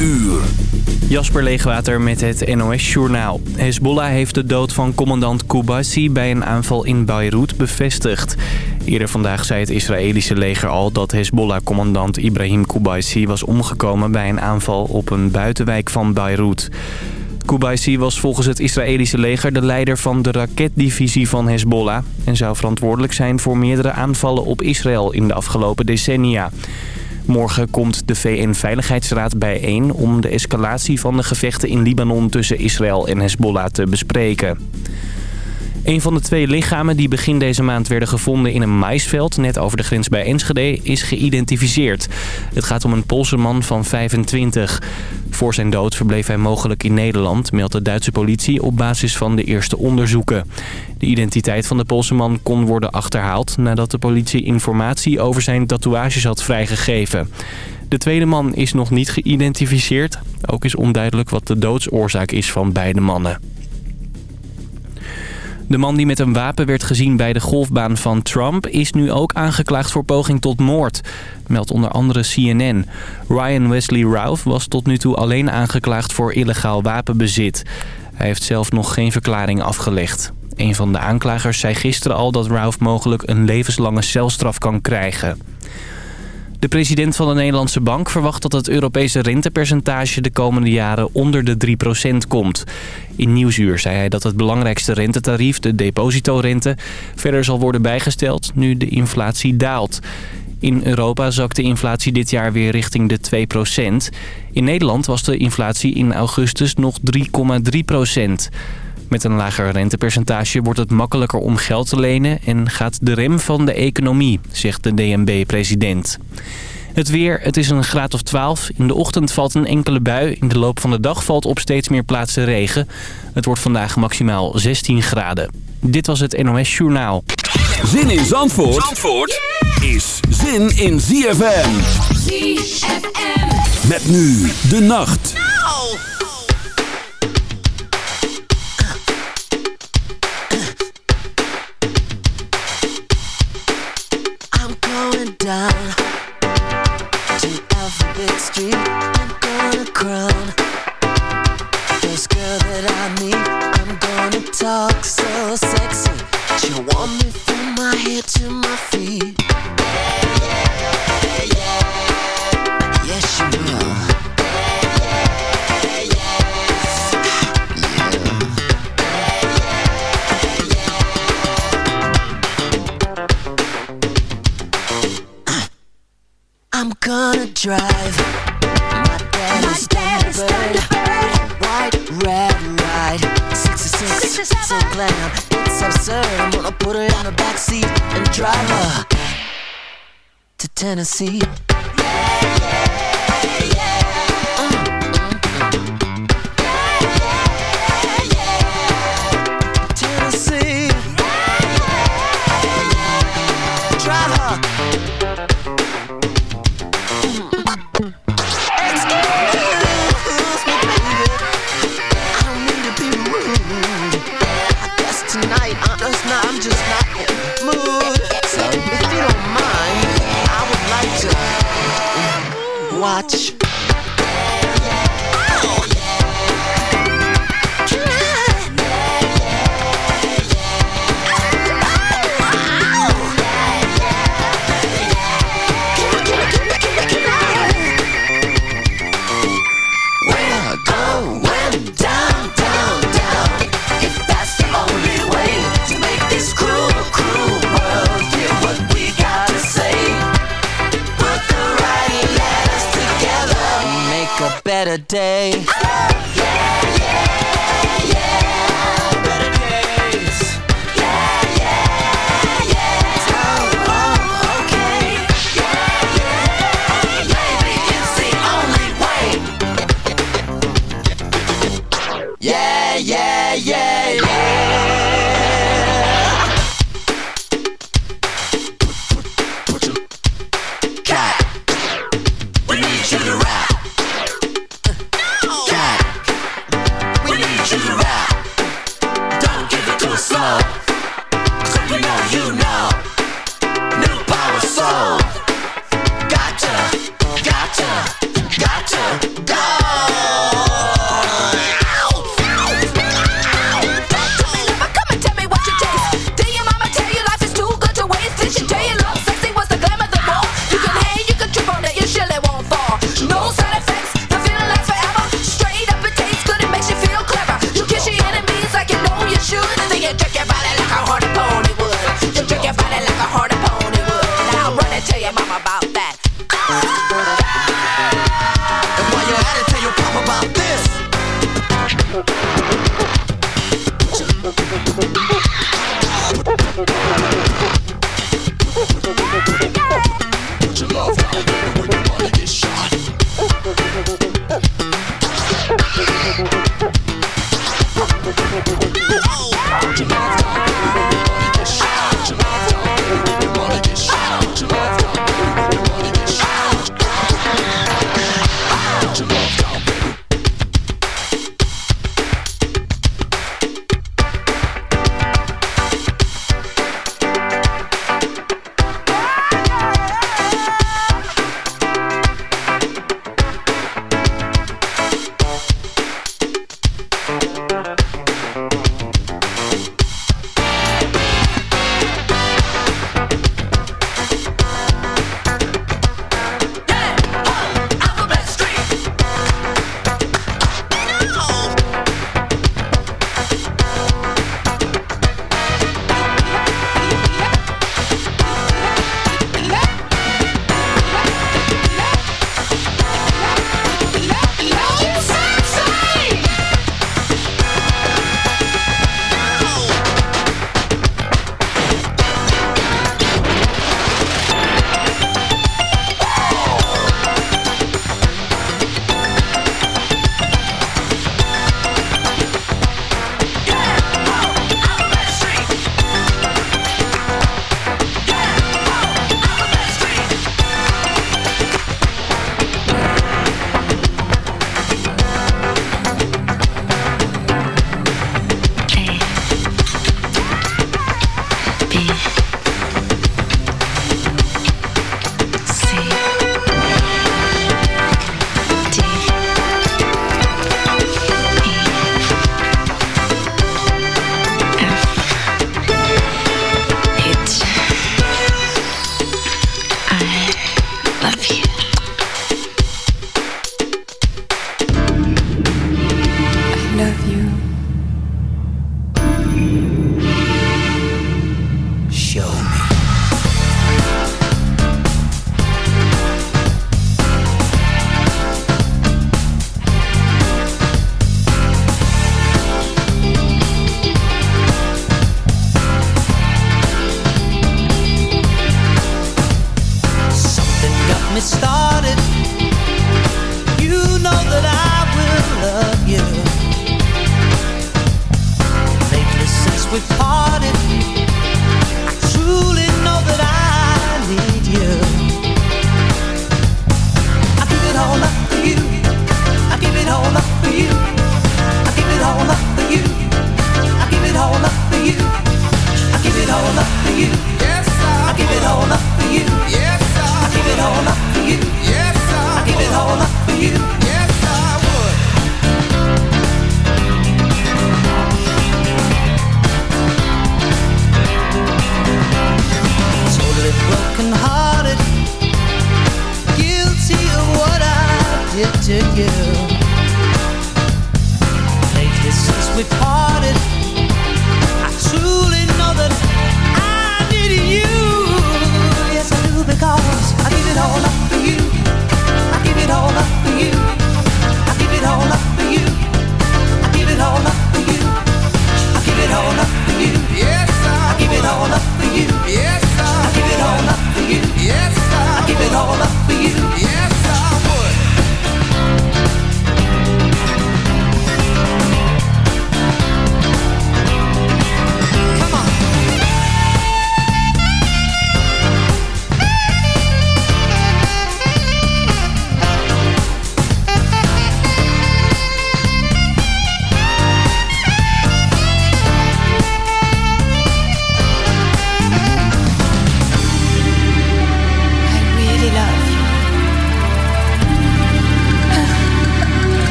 uur. Jasper Leegwater met het NOS-journaal. Hezbollah heeft de dood van commandant Koubazi bij een aanval in Beirut bevestigd. Eerder vandaag zei het Israëlische leger al dat Hezbollah-commandant Ibrahim Koubazi was omgekomen bij een aanval op een buitenwijk van Beirut. Koubazi was volgens het Israëlische leger de leider van de raketdivisie van Hezbollah... en zou verantwoordelijk zijn voor meerdere aanvallen op Israël in de afgelopen decennia. Morgen komt de VN-veiligheidsraad bijeen om de escalatie van de gevechten in Libanon tussen Israël en Hezbollah te bespreken. Een van de twee lichamen die begin deze maand werden gevonden in een maisveld... net over de grens bij Enschede, is geïdentificeerd. Het gaat om een Poolse man van 25. Voor zijn dood verbleef hij mogelijk in Nederland... meldt de Duitse politie op basis van de eerste onderzoeken. De identiteit van de Poolse man kon worden achterhaald... nadat de politie informatie over zijn tatoeages had vrijgegeven. De tweede man is nog niet geïdentificeerd. Ook is onduidelijk wat de doodsoorzaak is van beide mannen. De man die met een wapen werd gezien bij de golfbaan van Trump... is nu ook aangeklaagd voor poging tot moord, meldt onder andere CNN. Ryan Wesley Ralph was tot nu toe alleen aangeklaagd voor illegaal wapenbezit. Hij heeft zelf nog geen verklaring afgelegd. Een van de aanklagers zei gisteren al dat Ralph mogelijk een levenslange celstraf kan krijgen. De president van de Nederlandse Bank verwacht dat het Europese rentepercentage de komende jaren onder de 3% komt. In Nieuwsuur zei hij dat het belangrijkste rentetarief, de depositorente, verder zal worden bijgesteld nu de inflatie daalt. In Europa zakt de inflatie dit jaar weer richting de 2%. In Nederland was de inflatie in augustus nog 3,3%. Met een lager rentepercentage wordt het makkelijker om geld te lenen... en gaat de rem van de economie, zegt de DNB-president. Het weer, het is een graad of 12. In de ochtend valt een enkele bui. In de loop van de dag valt op steeds meer plaatsen regen. Het wordt vandaag maximaal 16 graden. Dit was het NOS Journaal. Zin in Zandvoort, Zandvoort is zin in ZFM. ZFM. Met nu de nacht. Down to Alphabet Street. I'm gonna crown Tennessee. A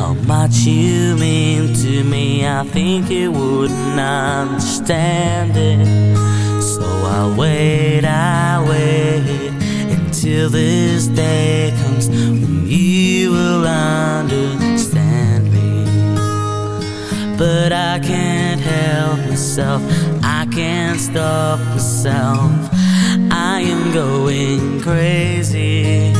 how much you mean to me, I think you wouldn't understand it. So I wait, I wait until this day comes when you will understand me. But I can't help myself, I can't stop myself. I am going crazy.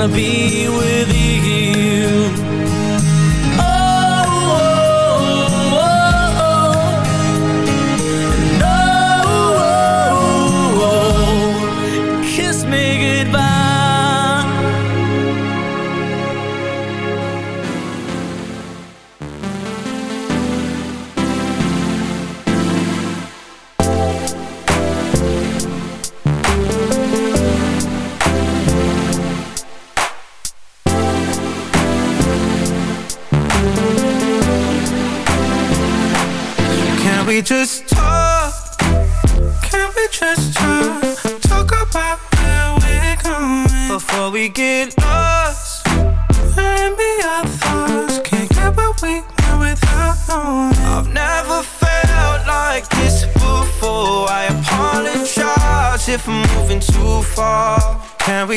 Wanna be with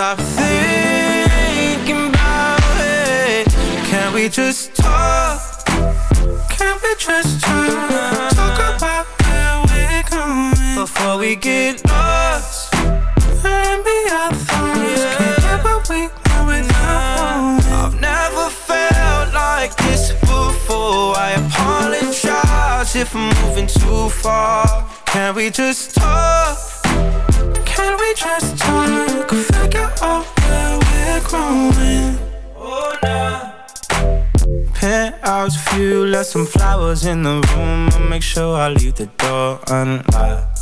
Stop thinking about it. Can we just talk? Can we just talk? Talk about where we're going before we get lost. And be our thoughts. Can't get what we want without knowing. I've never felt like this before. I apologize if I'm moving too far. Can we just talk? just talk, to figure out where we're growing. Oh, out a few left some flowers in the room. I make sure I leave the door unlocked.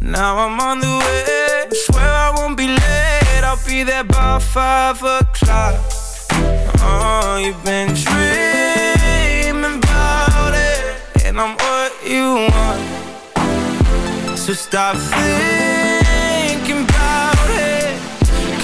Now I'm on the way. Swear I won't be late. I'll be there by five o'clock. Oh, you've been dreaming about it, and I'm what you want. So stop thinking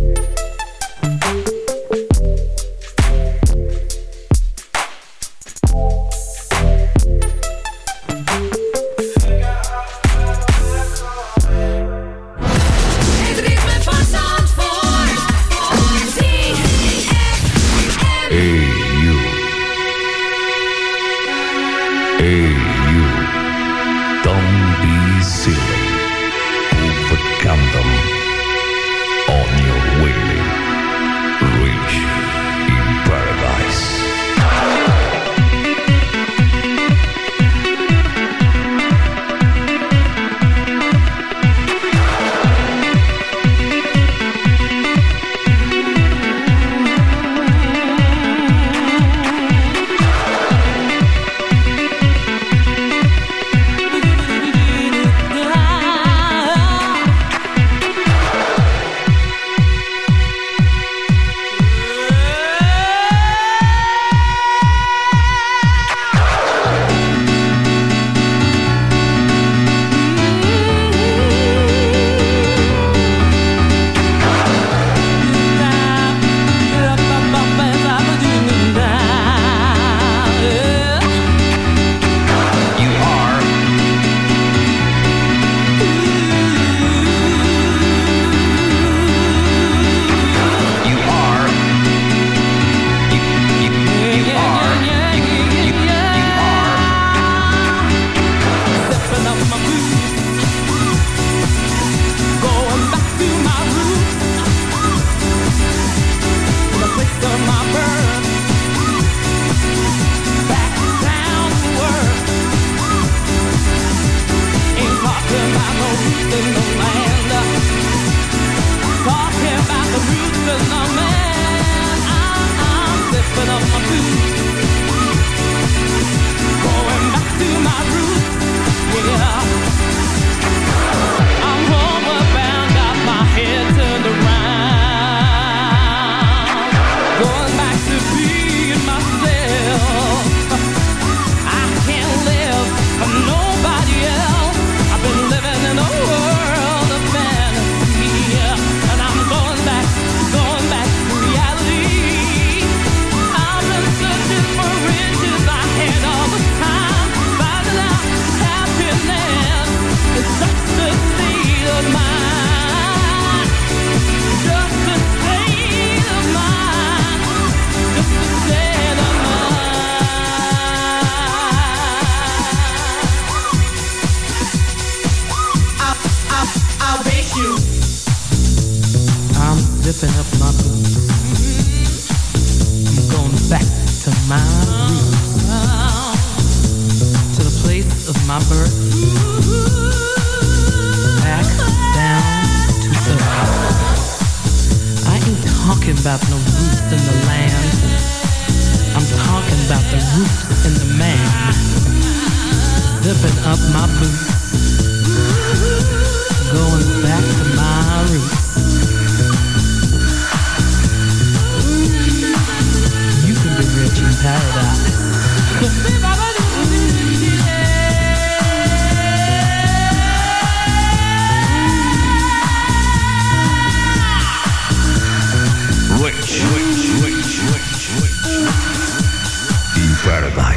yeah.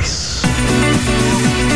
Nice.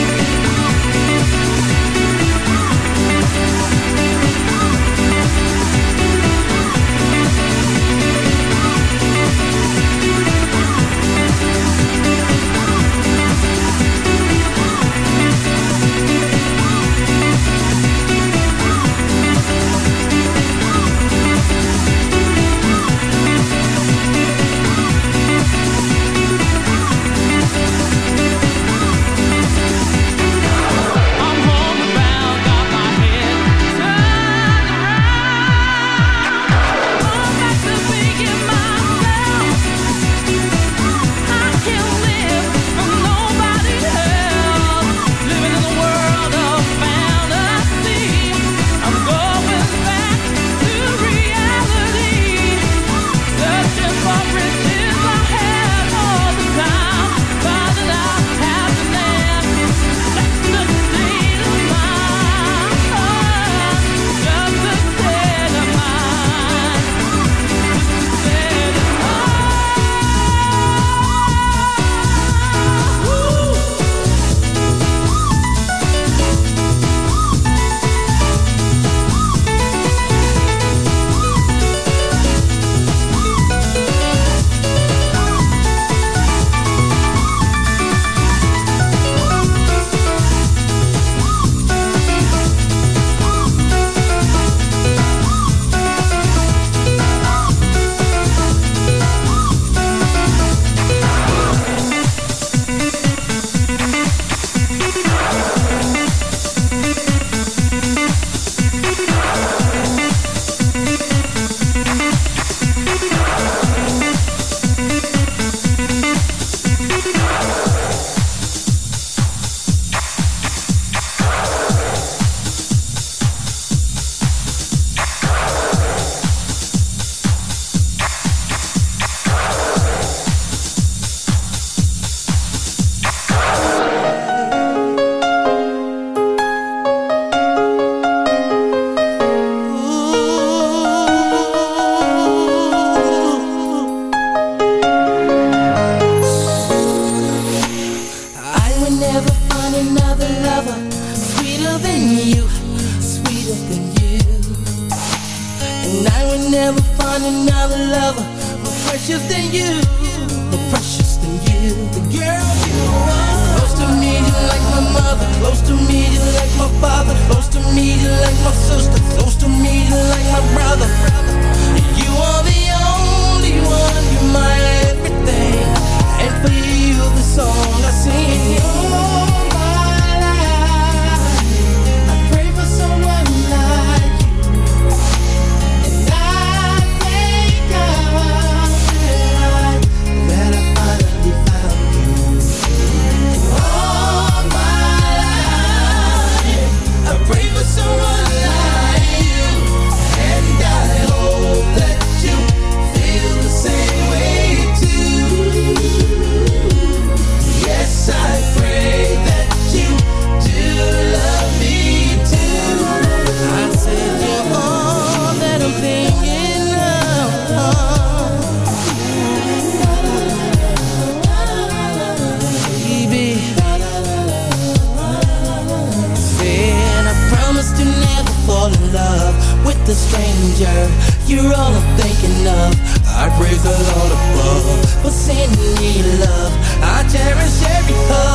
You're all I'm thinking of. I praise the Lord above for sending me love. I cherish every hug.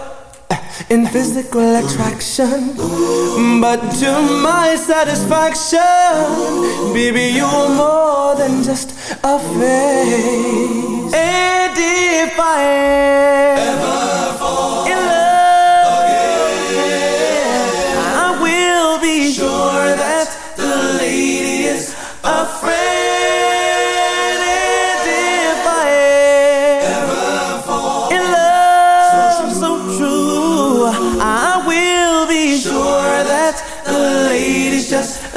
in physical attraction. But to my satisfaction, baby, you're more than just a face. And if I ever fall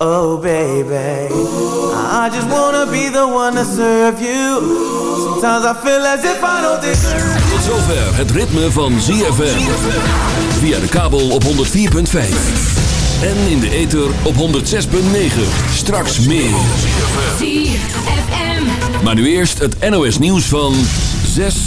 Oh baby I just wanna be the one to serve you Sometimes I feel as if I don't deserve Tot zover het ritme van ZFM. Via de kabel op 104.5. En in de ether op 106.9. Straks meer. Maar nu eerst het NOS nieuws van 6